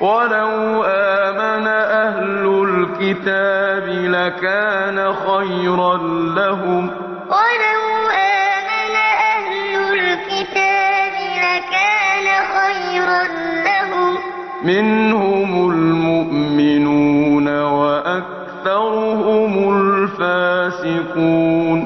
وَلَوْ آمَنَ أَهْلُ الْكِتَابِ لَكَانَ خَيْرًا لَّهُم ۚ وَلَوْ آمَنَ أَهْلُ الْكِتَابِ لَكَانَ خَيْرًا لَّهُم ۚ مِّنْهُمُ الْمُؤْمِنُونَ وَأَكْثَرُهُمُ الْفَاسِقُونَ